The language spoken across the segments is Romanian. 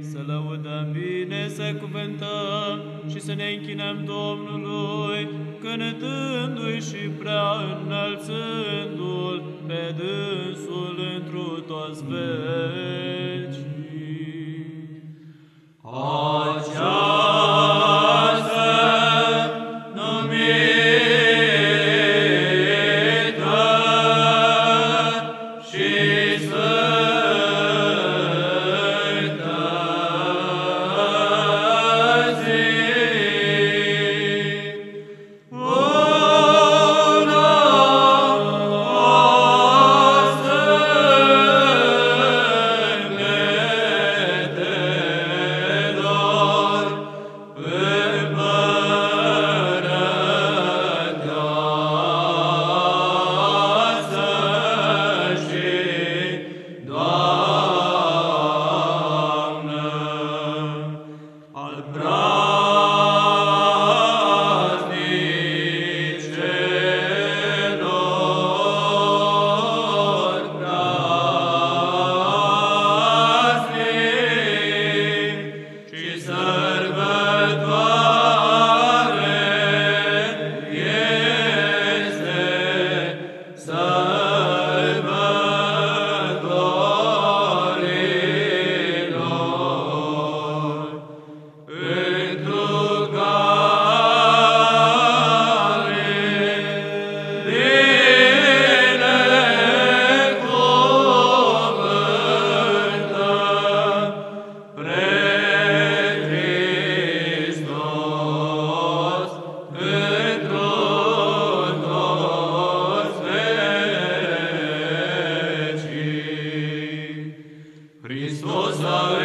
Să lăudăm bine, să cuvântăm și să ne închinăm Domnului, cântându-i și prea înălțându-l pe dânsul întru toți vecii. Această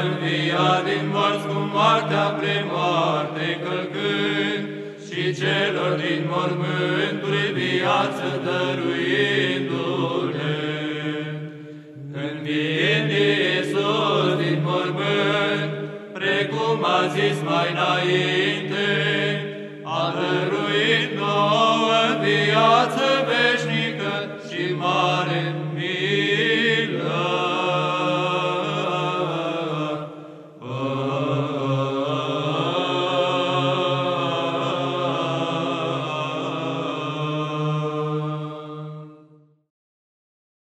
învia din morți cu moartea prin moarte călcând, și celor din mormânt prin viață dăruindu-le. Înviind Iisus din mormânt, precum a zis mai înainte, a dăruit